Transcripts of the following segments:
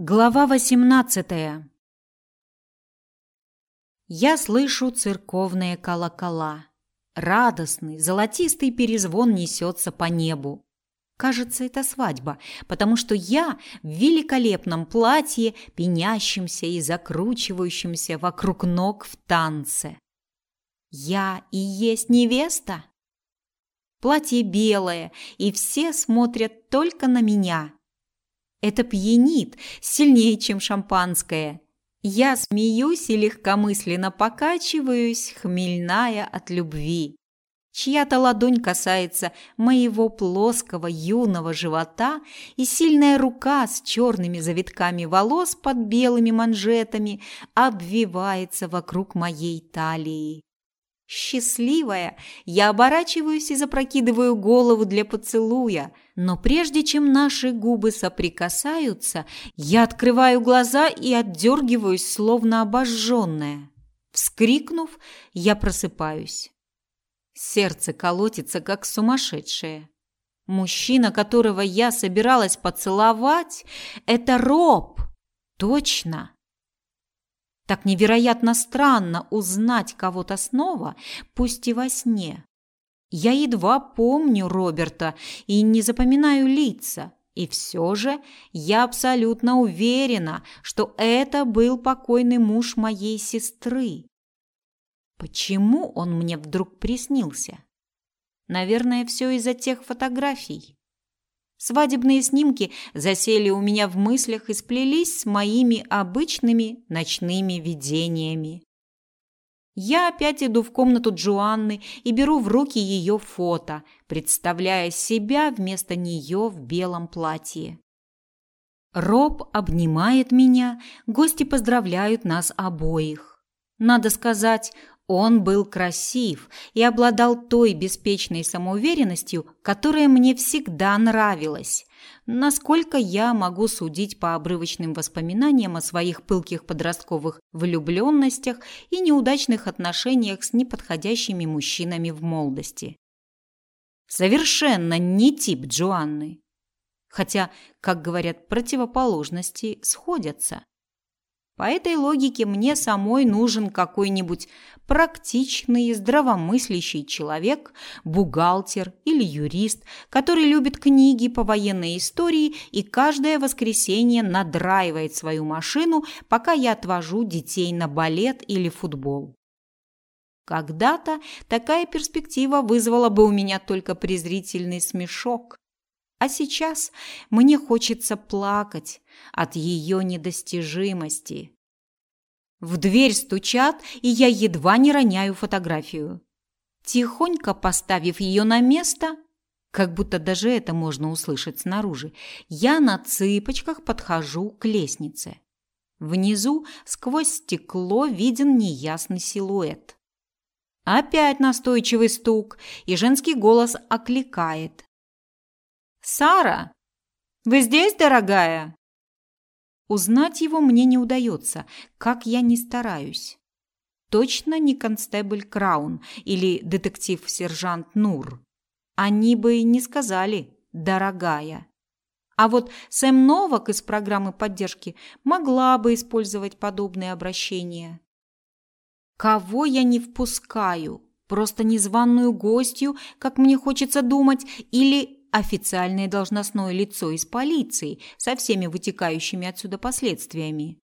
Глава 18. Я слышу церковные колокола. Радостный, золотистый перезвон несется по небу. Кажется, это свадьба, потому что я в великолепном платье, пенящемся и закручивающемся вокруг ног в танце. Я и есть невеста. Платье белое, и все смотрят только на меня – это пьянит сильнее, чем шампанское. Я смеюсь и легкомысленно покачиваюсь, хмельная от любви. Чья-то ладонь касается моего плоского юного живота, и сильная рука с черными завитками волос под белыми манжетами обвивается вокруг моей талии. Счастливая, я оборачиваюсь и запрокидываю голову для поцелуя, но прежде чем наши губы соприкасаются, я открываю глаза и отдергиваюсь, словно обожженная. Вскрикнув, я просыпаюсь. Сердце колотится, как сумасшедшее. Мужчина, которого я собиралась поцеловать, это Роб. Точно. Так невероятно странно узнать кого-то снова, пусть и во сне. Я едва помню Роберта и не запоминаю лица, и все же я абсолютно уверена, что это был покойный муж моей сестры. Почему он мне вдруг приснился? Наверное, все из-за тех фотографий. Свадебные снимки засели у меня в мыслях и сплелись с моими обычными ночными видениями. Я опять иду в комнату Джоанны и беру в руки ее фото, представляя себя вместо нее в белом платье. Роб обнимает меня, гости поздравляют нас обоих. Надо сказать, он был красив и обладал той беспечной самоуверенностью, которая мне всегда нравилась. Насколько я могу судить по обрывочным воспоминаниям о своих пылких подростковых влюбленностях и неудачных отношениях с неподходящими мужчинами в молодости. Совершенно не тип Джоанны. Хотя, как говорят, противоположности сходятся. По этой логике мне самой нужен какой-нибудь практичный, здравомыслящий человек, бухгалтер или юрист, который любит книги по военной истории и каждое воскресенье надраивает свою машину, пока я отвожу детей на балет или футбол. Когда-то такая перспектива вызвала бы у меня только презрительный смешок. А сейчас мне хочется плакать от ее недостижимости. В дверь стучат, и я едва не роняю фотографию. Тихонько поставив ее на место, как будто даже это можно услышать снаружи, я на цыпочках подхожу к лестнице. Внизу сквозь стекло виден неясный силуэт. Опять настойчивый стук, и женский голос окликает. «Сара, вы здесь, дорогая?» Узнать его мне не удается, как я не стараюсь. Точно не констебль Краун или детектив-сержант Нур. Они бы и не сказали «дорогая». А вот Сэм Новак из программы поддержки могла бы использовать подобные обращения. Кого я не впускаю? Просто незваную гостью, как мне хочется думать, или официальное должностное лицо из полиции со всеми вытекающими отсюда последствиями.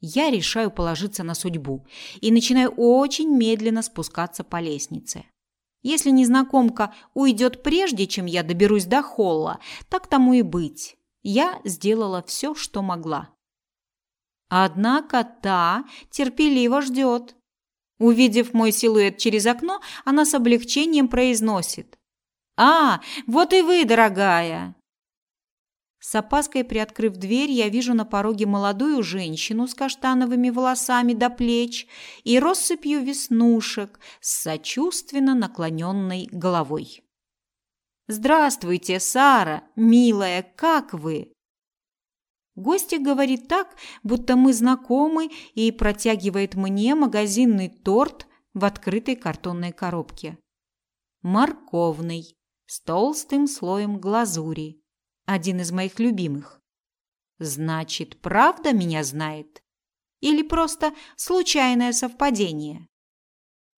Я решаю положиться на судьбу и начинаю очень медленно спускаться по лестнице. Если незнакомка уйдет прежде, чем я доберусь до холла, так тому и быть. Я сделала все, что могла. Однако та терпеливо ждет. Увидев мой силуэт через окно, она с облегчением произносит: «А, вот и вы, дорогая!» С опаской приоткрыв дверь, я вижу на пороге молодую женщину с каштановыми волосами до плеч и россыпью веснушек с сочувственно наклоненной головой. «Здравствуйте, Сара, милая, как вы?» Гостья говорит так, будто мы знакомы, и протягивает мне магазинный торт в открытой картонной коробке. Морковный, с толстым слоем глазури. Один из моих любимых. Значит, правда меня знает? Или просто случайное совпадение?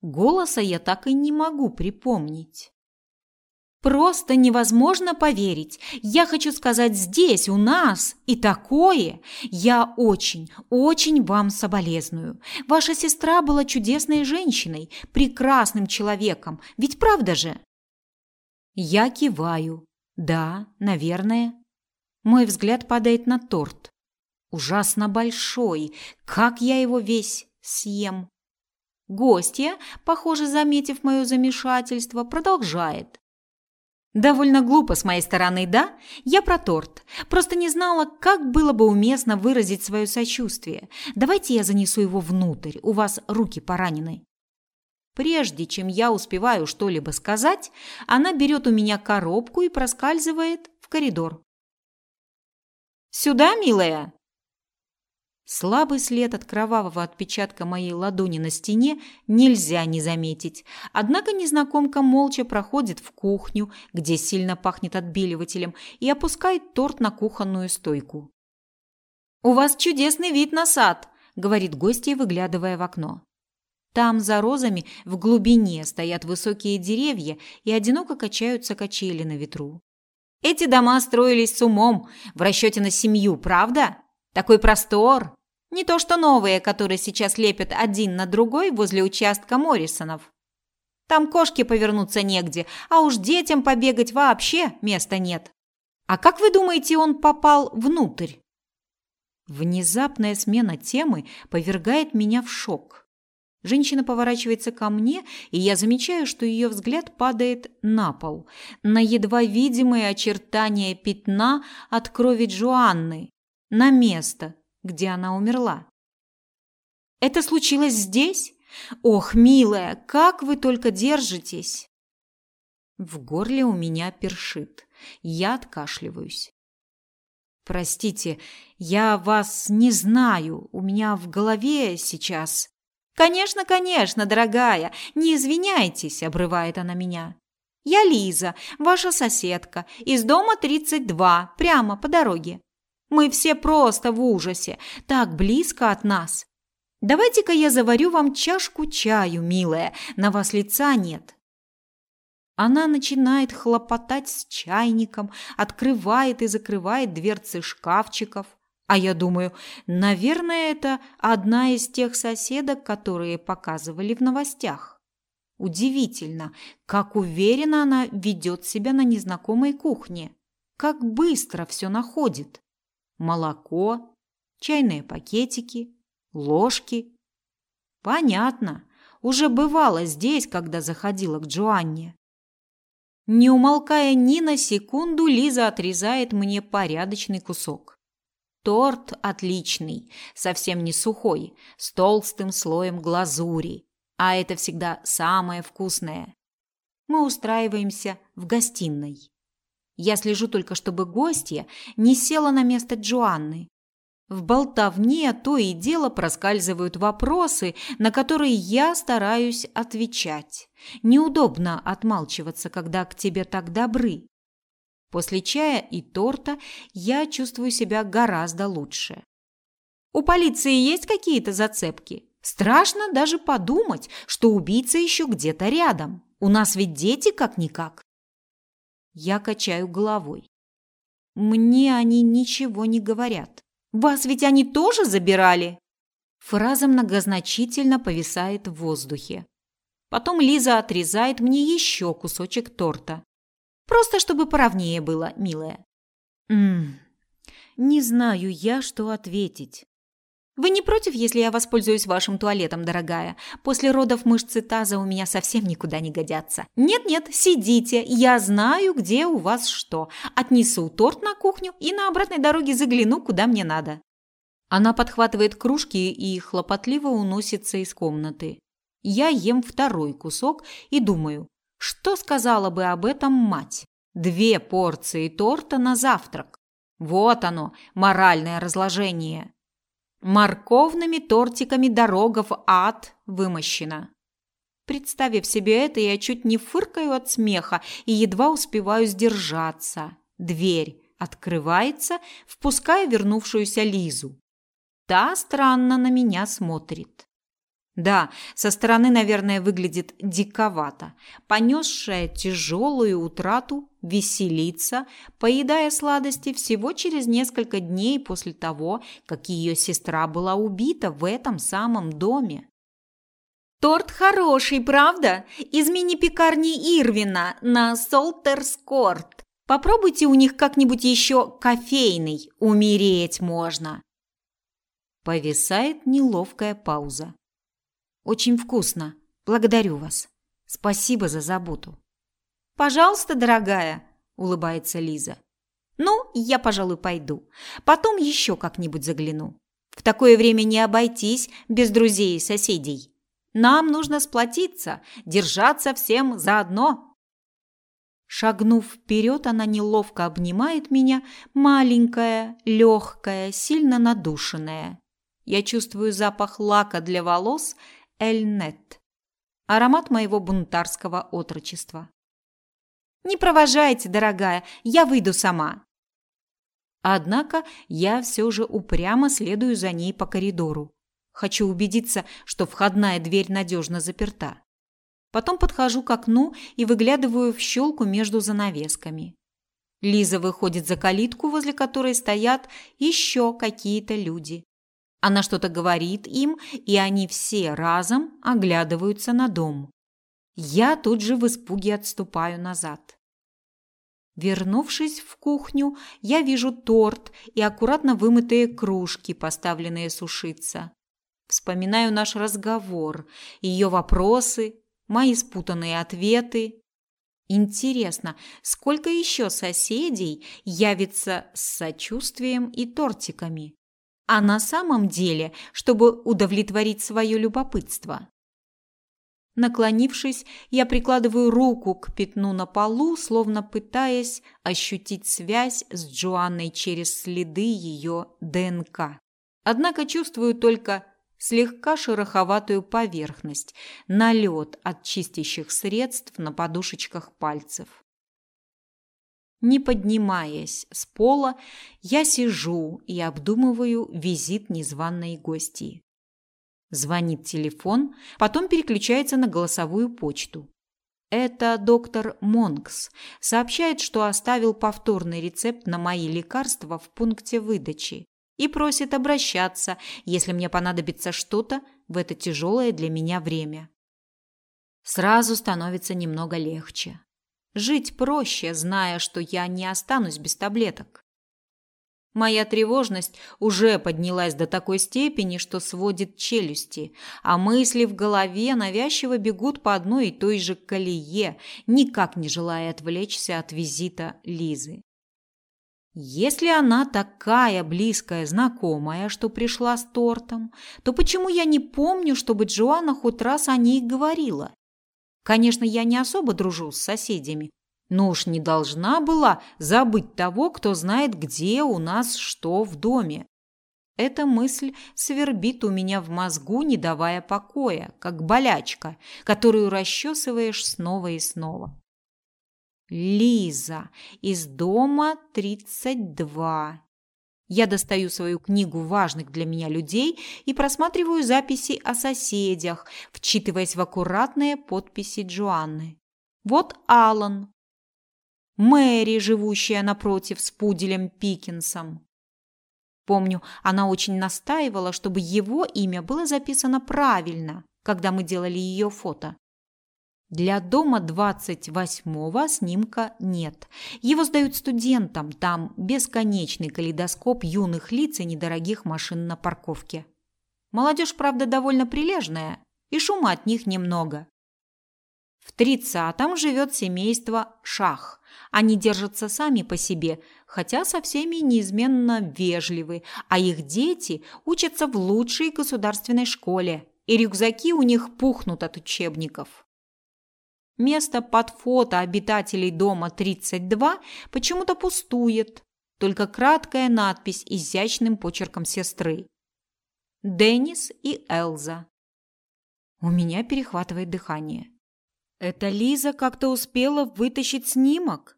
Голоса я так и не могу припомнить. Просто невозможно поверить. Я хочу сказать, здесь, у нас, и такое. Я очень, очень вам соболезную. Ваша сестра была чудесной женщиной, прекрасным человеком. Ведь правда же? Я киваю. Да, наверное. Мой взгляд падает на торт. Ужасно большой. Как я его весь съем? Гостья, похоже, заметив мое замешательство, продолжает. Довольно глупо с моей стороны, да? Я про торт. Просто не знала, как было бы уместно выразить свое сочувствие. Давайте я занесу его внутрь. У вас руки поранены. Прежде чем я успеваю что-либо сказать, она берет у меня коробку и проскальзывает в коридор. «Сюда, милая!» Слабый след от кровавого отпечатка моей ладони на стене нельзя не заметить. Однако незнакомка молча проходит в кухню, где сильно пахнет отбеливателем, и опускает торт на кухонную стойку. «У вас чудесный вид на сад», – говорит гостья, выглядывая в окно. Там за розами в глубине стоят высокие деревья и одиноко качаются качели на ветру. Эти дома строились с умом, в расчете на семью, правда? Такой простор. Не то что новые, которые сейчас лепят один на другой возле участка Моррисонов. Там кошки повернуться негде, а уж детям побегать вообще места нет. А как вы думаете, он попал внутрь? Внезапная смена темы повергает меня в шок. Женщина поворачивается ко мне, и я замечаю, что ее взгляд падает на пол, на едва видимые очертания пятна от крови Джоанны, на место, где она умерла. Это случилось здесь? Ох, милая, как вы только держитесь. В горле у меня першит. Я откашливаюсь. Простите, я вас не знаю. У меня в голове сейчас «Конечно, конечно, дорогая, не извиняйтесь», – обрывает она меня. «Я Лиза, ваша соседка, из дома 32, прямо по дороге. Мы все просто в ужасе, так близко от нас. Давайте-ка я заварю вам чашку чаю, милая, на вас лица нет». Она начинает хлопотать с чайником, открывает и закрывает дверцы шкафчиков – а я думаю, наверное, это одна из тех соседок, которые показывали в новостях. Удивительно, как уверенно она ведет себя на незнакомой кухне. Как быстро все находит. Молоко, чайные пакетики, ложки. Понятно, уже бывало здесь, когда заходила к Джоанне. Не умолкая ни на секунду, Лиза отрезает мне порядочный кусок. Торт отличный, совсем не сухой, с толстым слоем глазури. А это всегда самое вкусное. Мы устраиваемся в гостиной. Я слежу только, чтобы гостья не села на место Джоанны. В болтовне то и дело проскальзывают вопросы, на которые я стараюсь отвечать. Неудобно отмалчиваться, когда к тебе так добры. После чая и торта я чувствую себя гораздо лучше. У полиции есть какие-то зацепки? Страшно даже подумать, что убийца еще где-то рядом. У нас ведь дети как-никак. Я качаю головой. Мне они ничего не говорят. Вас ведь они тоже забирали? Фраза многозначительно повисает в воздухе. Потом Лиза отрезает мне еще кусочек торта. Просто чтобы поровнее было, милая. Мм. Не знаю я, что ответить. Вы не против, если я воспользуюсь вашим туалетом, дорогая? После родов мышцы таза у меня совсем никуда не годятся. Нет-нет, сидите. Я знаю, где у вас что. Отнесу торт на кухню и на обратной дороге загляну, куда мне надо. Она подхватывает кружки и хлопотливо уносится из комнаты. Я ем второй кусок и думаю, что сказала бы об этом мать? Две порции торта на завтрак. Вот оно, моральное разложение. Морковными тортиками дорога в ад вымощена. Представив себе это, я чуть не фыркаю от смеха и едва успеваю сдержаться. Дверь открывается, впуская вернувшуюся Лизу. Та странно на меня смотрит. Да, со стороны, наверное, выглядит диковато. Понесшая тяжелую утрату веселится, поедая сладости всего через несколько дней после того, как ее сестра была убита в этом самом доме. Торт хороший, правда? Из мини-пекарни Ирвина на Солтерскорт. Попробуйте у них как-нибудь еще кофейный. Умереть можно. Повисает неловкая пауза. Очень вкусно. Благодарю вас. Спасибо за заботу. Пожалуйста, дорогая, улыбается Лиза. Ну, я, пожалуй, пойду. Потом еще как-нибудь загляну. В такое время не обойтись без друзей и соседей. Нам нужно сплотиться, держаться всем заодно. Шагнув вперед, она неловко обнимает меня, маленькая, легкая, сильно надушенная. Я чувствую запах лака для волос Эльнет, аромат моего бунтарского отрочества. Не провожайте, дорогая, я выйду сама. Однако я все же упрямо следую за ней по коридору. Хочу убедиться, что входная дверь надежно заперта. Потом подхожу к окну и выглядываю в щелку между занавесками. Лиза выходит за калитку, возле которой стоят еще какие-то люди. Она что-то говорит им, и они все разом оглядываются на дом. Я тут же в испуге отступаю назад. Вернувшись в кухню, я вижу торт и аккуратно вымытые кружки, поставленные сушиться. Вспоминаю наш разговор, ее вопросы, мои спутанные ответы. Интересно, сколько еще соседей явится с сочувствием и тортиками? А на самом деле, чтобы удовлетворить свое любопытство. Наклонившись, я прикладываю руку к пятну на полу, словно пытаясь ощутить связь с Джоанной через следы ее ДНК. Однако чувствую только слегка шероховатую поверхность, налет от чистящих средств на подушечках пальцев. Не поднимаясь с пола, я сижу и обдумываю визит незваной гости. Звонит телефон, потом переключается на голосовую почту. Это доктор Монкс сообщает, что оставил повторный рецепт на мои лекарства в пункте выдачи и просит обращаться, если мне понадобится что-то в это тяжелое для меня время. Сразу становится немного легче. Жить проще, зная, что я не останусь без таблеток. Моя тревожность уже поднялась до такой степени, что сводит челюсти, а мысли в голове навязчиво бегут по одной и той же колее, никак не желая отвлечься от визита Лизы. Если она такая близкая знакомая, что пришла с тортом, то почему я не помню, чтобы Джоанна хоть раз о ней говорила? Конечно, я не особо дружу с соседями, но уж не должна была забыть того, кто знает, где у нас что в доме. Эта мысль свербит у меня в мозгу, не давая покоя, как болячка, которую расчесываешь снова и снова. Лиза из дома 32. Я достаю свою книгу важных для меня людей и просматриваю записи о соседях, вчитываясь в аккуратные подписи Джоанны. Вот Алан. Мэри, живущая напротив с пуделем Пикинсом. Помню, она очень настаивала, чтобы его имя было записано правильно, когда мы делали ее фото. Для дома 28-го снимка нет. Его сдают студентам, там бесконечный калейдоскоп юных лиц и недорогих машин на парковке. Молодежь, правда, довольно прилежная, и шума от них немного. В 30-м живет семейство Шах. Они держатся сами по себе, хотя со всеми неизменно вежливы, а их дети учатся в лучшей государственной школе, и рюкзаки у них пухнут от учебников. Место под фото обитателей дома 32 почему-то пустует. Только краткая надпись изящным почерком сестры. Деннис и Элза. У меня перехватывает дыхание. Это Лиза как-то успела вытащить снимок?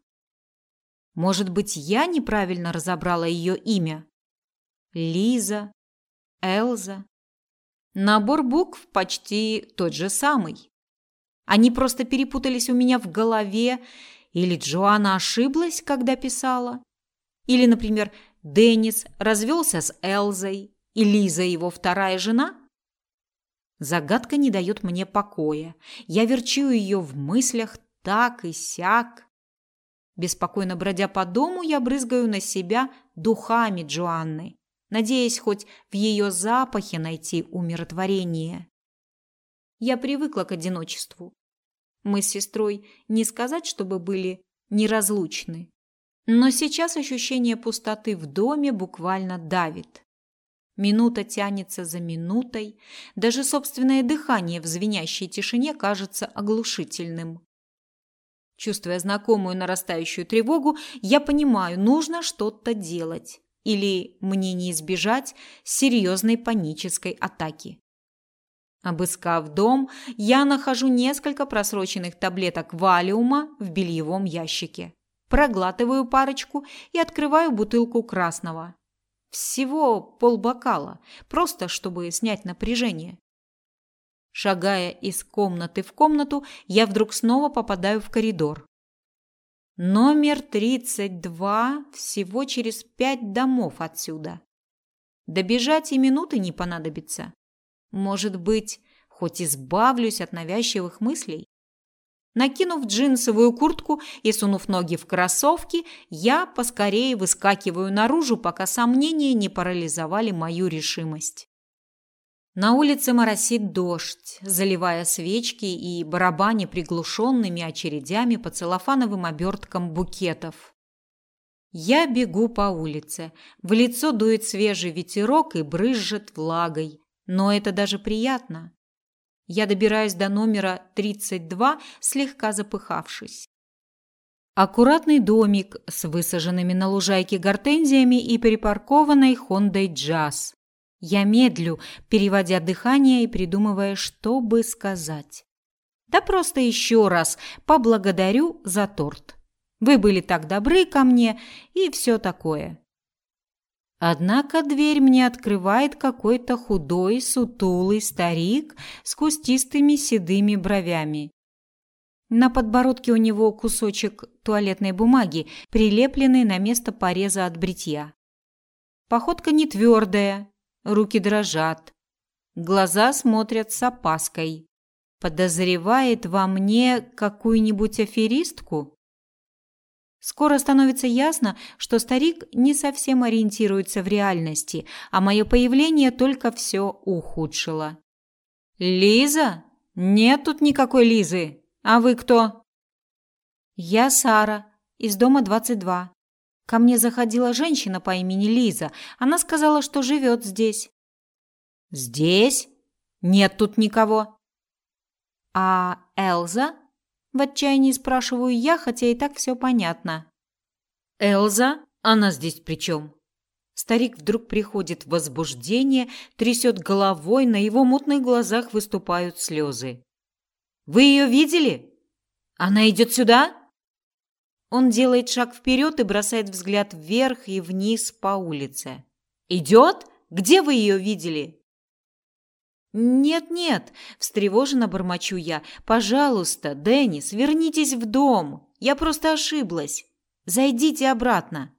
Может быть, я неправильно разобрала ее имя? Лиза, Элза. Набор букв почти тот же самый. Они просто перепутались у меня в голове, или Джоанна ошиблась, когда писала. Или, например, Деннис развелся с Элзой, и Лиза его вторая жена? Загадка не дает мне покоя. Я верчу ее в мыслях так и сяк. Беспокойно бродя по дому, я брызгаю на себя духами Джоанны, надеясь хоть в ее запахе найти умиротворение. Я привыкла к одиночеству. Мы с сестрой не сказать, чтобы были неразлучны. Но сейчас ощущение пустоты в доме буквально давит. Минута тянется за минутой, даже собственное дыхание в звенящей тишине кажется оглушительным. Чувствуя знакомую нарастающую тревогу, я понимаю, нужно что-то делать. Или мне не избежать серьезной панической атаки. Обыскав дом, я нахожу несколько просроченных таблеток валиума в бельевом ящике. Проглатываю парочку и открываю бутылку красного. Всего полбокала, просто чтобы снять напряжение. Шагая из комнаты в комнату, я вдруг снова попадаю в коридор. Номер 32 всего через пять домов отсюда. Добежать и минуты не понадобится. Может быть, хоть избавлюсь от навязчивых мыслей? Накинув джинсовую куртку и сунув ноги в кроссовки, я поскорее выскакиваю наружу, пока сомнения не парализовали мою решимость. На улице моросит дождь, заливая свечки и барабани приглушенными очередями по целлофановым оберткам букетов. Я бегу по улице. В лицо дует свежий ветерок и брызжет влагой. Но это даже приятно. Я добираюсь до номера 32, слегка запыхавшись. Аккуратный домик с высаженными на лужайке гортензиями и припаркованной Хондой Джаз. Я медлю, переводя дыхание и придумывая, что бы сказать. Да просто еще раз поблагодарю за торт. Вы были так добры ко мне и все такое. Однако дверь мне открывает какой-то худой, сутулый старик с кустистыми седыми бровями. На подбородке у него кусочек туалетной бумаги, прилепленный на место пореза от бритья. Походка не твердая, руки дрожат, глаза смотрят с опаской. Подозревает во мне какую-нибудь аферистку? Скоро становится ясно, что старик не совсем ориентируется в реальности, а мое появление только все ухудшило. «Лиза? Нет тут никакой Лизы. А вы кто?» «Я Сара, из дома 22. Ко мне заходила женщина по имени Лиза. Она сказала, что живет здесь. Здесь? Нет тут никого. А Элза? В отчаянии спрашиваю я, хотя и так все понятно. Элза? Она здесь при чем? Старик вдруг приходит в возбуждение, трясет головой, на его мутных глазах выступают слезы. Вы ее видели? Она идет сюда? Он делает шаг вперед и бросает взгляд вверх и вниз по улице. «Идет? Где вы ее видели?» «Нет-нет», – встревоженно бормочу я. «Пожалуйста, Деннис, вернитесь в дом. Я просто ошиблась. Зайдите обратно».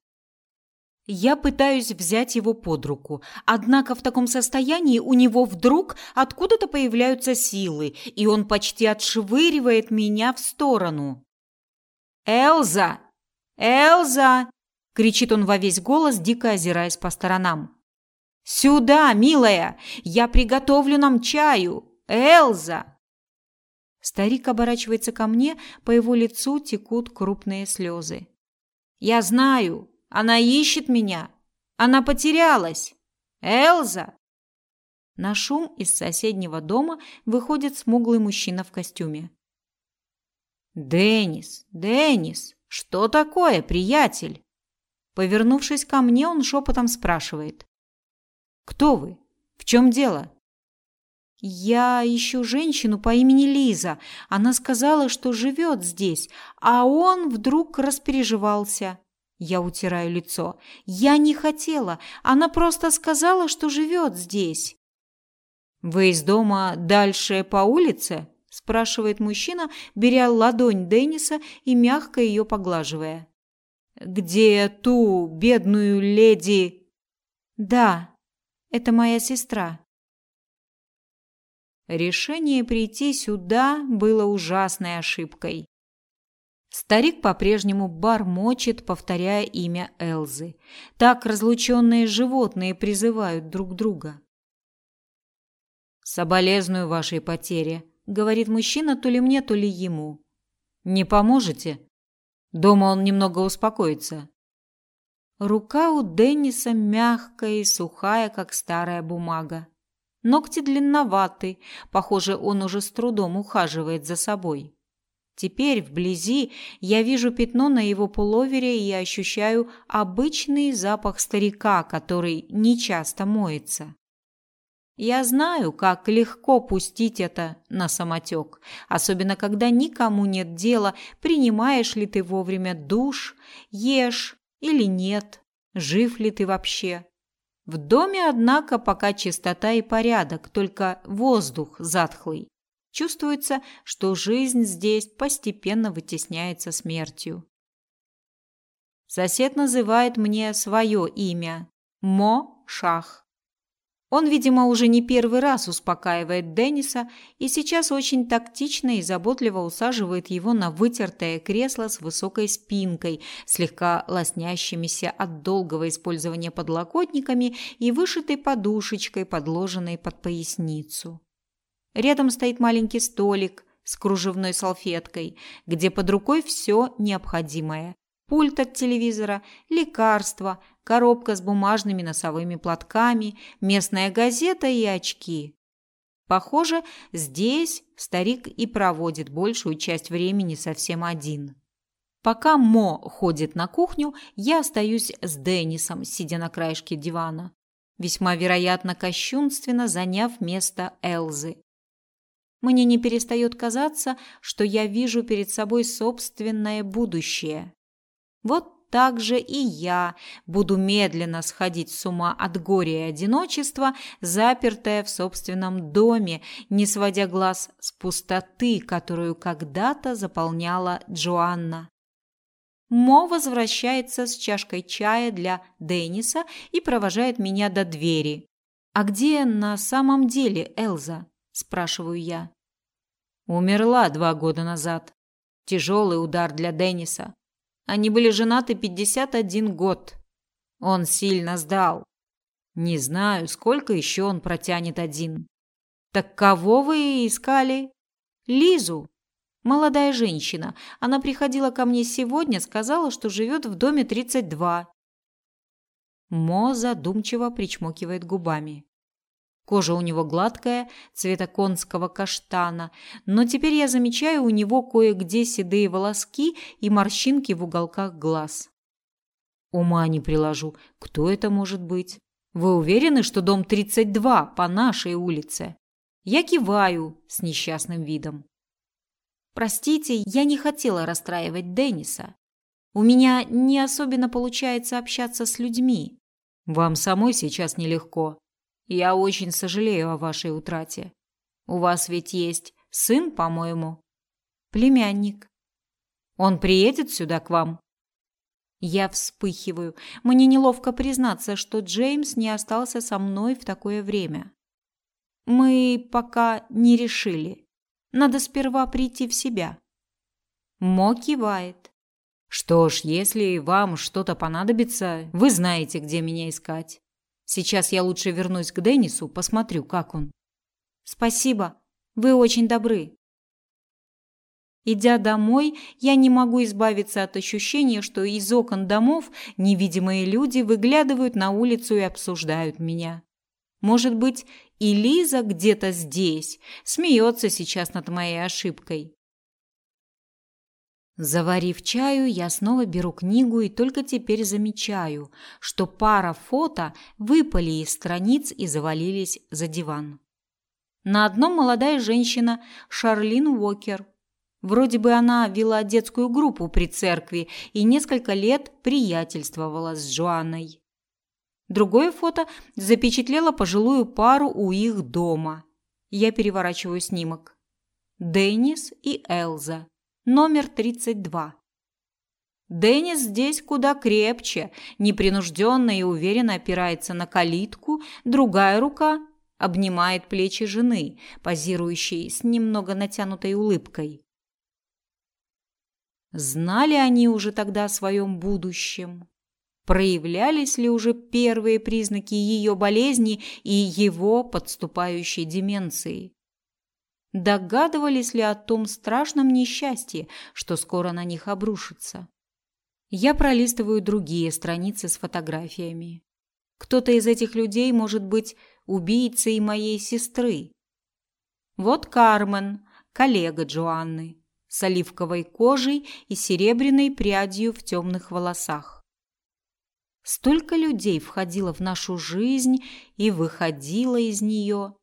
Я пытаюсь взять его под руку, однако в таком состоянии у него вдруг откуда-то появляются силы, и он почти отшвыривает меня в сторону. «Элза! Элза!» – кричит он во весь голос, дико озираясь по сторонам. «Сюда, милая! Я приготовлю нам чаю! Элза!» Старик оборачивается ко мне, по его лицу текут крупные слезы. «Я знаю, она ищет меня! Она потерялась! Элза!» На шум из соседнего дома выходит смуглый мужчина в костюме. Денис, Денис, что такое, приятель? Повернувшись ко мне, он шепотом спрашивает: Кто вы? В чем дело? Я ищу женщину по имени Лиза. Она сказала, что живет здесь, а он вдруг распереживался. Я утираю лицо. Я не хотела. Она просто сказала, что живет здесь. Вы из дома дальше по улице? спрашивает мужчина, беря ладонь Денниса и мягко ее поглаживая. Где ту бедную леди? Да, это моя сестра. Решение прийти сюда было ужасной ошибкой. Старик по-прежнему бормочет, повторяя имя Элзы. Так разлученные животные призывают друг друга. «Соболезную вашей потере», — говорит мужчина то ли мне, то ли ему. «Не поможете? Дома он немного успокоится». Рука у Денниса мягкая и сухая, как старая бумага. Ногти длинноваты, похоже, он уже с трудом ухаживает за собой. Теперь вблизи я вижу пятно на его пуловере и ощущаю обычный запах старика, который нечасто моется. Я знаю, как легко пустить это на самотек, особенно когда никому нет дела, принимаешь ли ты вовремя душ, ешь или нет, жив ли ты вообще. В доме, однако, пока чистота и порядок, только воздух затхлый. Чувствуется, что жизнь здесь постепенно вытесняется смертью. Сосед называет мне свое имя – Мо Шах. Он, видимо, уже не первый раз успокаивает Денниса и сейчас очень тактично и заботливо усаживает его на вытертое кресло с высокой спинкой, слегка лоснящимися от долгого использования подлокотниками и вышитой подушечкой, подложенной под поясницу. Рядом стоит маленький столик с кружевной салфеткой, где под рукой все необходимое: пульт от телевизора, лекарства, коробка с бумажными носовыми платками, местная газета и очки. Похоже, здесь старик и проводит большую часть времени совсем один. Пока Мо ходит на кухню, я остаюсь с Деннисом, сидя на краешке дивана, весьма вероятно кощунственно заняв место Элзы. Мне не перестает казаться, что я вижу перед собой собственное будущее. Вот так же и я буду медленно сходить с ума от горя и одиночества, запертая в собственном доме, не сводя глаз с пустоты, которую когда-то заполняла Джоанна. Мо возвращается с чашкой чая для Денниса и провожает меня до двери. «А где на самом деле Элза?» – спрашиваю я. «Умерла два года назад. Тяжелый удар для Денниса. Они были женаты 51 год. Он сильно сдал. Не знаю, сколько еще он протянет один. Так кого вы искали? Лизу. Молодая женщина. Она приходила ко мне сегодня, сказала, что живет в доме 32. Мо задумчиво причмокивает губами. Кожа у него гладкая, цвета конского каштана, но теперь я замечаю у него кое-где седые волоски и морщинки в уголках глаз. Ума не приложу, кто это может быть? Вы уверены, что дом 32 по нашей улице? Я киваю с несчастным видом. Простите, я не хотела расстраивать Денниса. У меня не особенно получается общаться с людьми. Вам самой сейчас нелегко. Я очень сожалею о вашей утрате. У вас ведь есть сын, по-моему, племянник. Он приедет сюда к вам. Я вспыхиваю. Мне неловко признаться, что Джеймс не остался со мной в такое время. Мы пока не решили. Надо сперва прийти в себя. Мо кивает. Что ж, если вам что-то понадобится, вы знаете, где меня искать. Сейчас я лучше вернусь к Денису, посмотрю, как он. Спасибо. Вы очень добры. Идя домой, я не могу избавиться от ощущения, что из окон домов невидимые люди выглядывают на улицу и обсуждают меня. Может быть, и Лиза где-то здесь смеется сейчас над моей ошибкой. Заварив чаю, я снова беру книгу и только теперь замечаю, что пара фото выпали из страниц и завалились за диван. На одном молодая женщина Шарлин Уокер, Вроде бы она вела детскую группу при церкви и несколько лет приятельствовала с Джоанной. Другое фото запечатлело пожилую пару у их дома. Я переворачиваю снимок. Деннис и Элза. Номер 32. Деннис здесь куда крепче, непринужденно и уверенно опирается на калитку, другая рука обнимает плечи жены, позирующей с немного натянутой улыбкой. Знали они уже тогда о своем будущем? Проявлялись ли уже первые признаки ее болезни и его подступающей деменции? Догадывались ли о том страшном несчастье, что скоро на них обрушится? Я пролистываю другие страницы с фотографиями. Кто-то из этих людей может быть убийцей моей сестры. Вот Кармен, коллега Джоанны, с оливковой кожей и серебряной прядью в темных волосах. Столько людей входило в нашу жизнь и выходило из нее.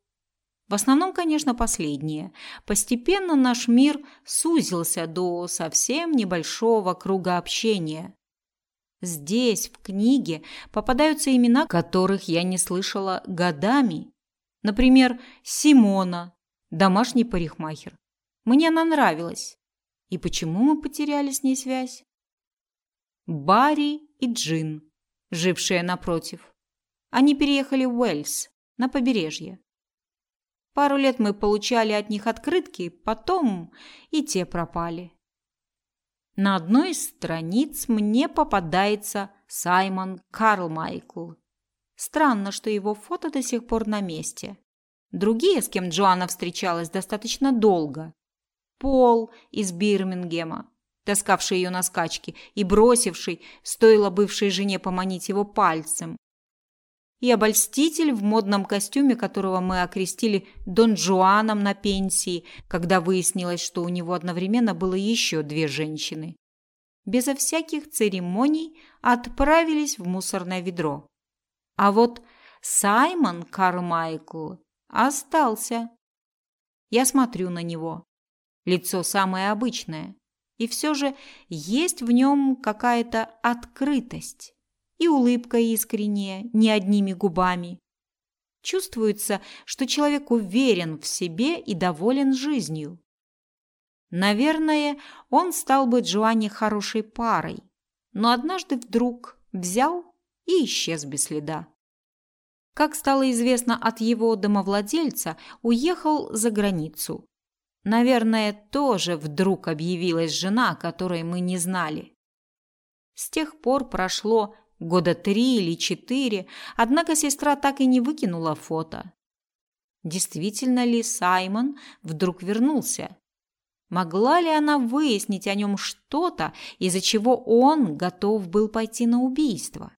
В основном, конечно, последние. Постепенно наш мир сузился до совсем небольшого круга общения. Здесь, в книге, попадаются имена, которых я не слышала годами. Например, Симона, домашний парикмахер. Мне она нравилась. И почему мы потеряли с ней связь? Барри и Джин жившие напротив. Они переехали в Уэльс, на побережье. Пару лет мы получали от них открытки, потом и те пропали. На одной из страниц мне попадается Саймон Карлмайкл. Странно, что его фото до сих пор на месте. Другие, с кем Джоанна встречалась достаточно долго. Пол из Бирмингема, таскавший ее на скачки и бросивший, стоило бывшей жене поманить его пальцем. И обольститель в модном костюме, которого мы окрестили Дон Жуаном на пенсии, когда выяснилось, что у него одновременно было еще две женщины. Безо всяких церемоний отправились в мусорное ведро. А вот Саймон Кармайкл остался. Я смотрю на него. Лицо самое обычное, и все же есть в нем какая-то открытость и улыбка искренняя, не одними губами. Чувствуется, что человек уверен в себе и доволен жизнью. Наверное, он стал бы Джоанне хорошей парой, но однажды вдруг взял и исчез без следа. Как стало известно от его домовладельца, уехал за границу Наверное, тоже вдруг объявилась жена, которой мы не знали. С тех пор прошло года три или четыре, однако сестра так и не выкинула фото. Действительно ли Саймон вдруг вернулся? Могла ли она выяснить о нем что-то, из-за чего он готов был пойти на убийство?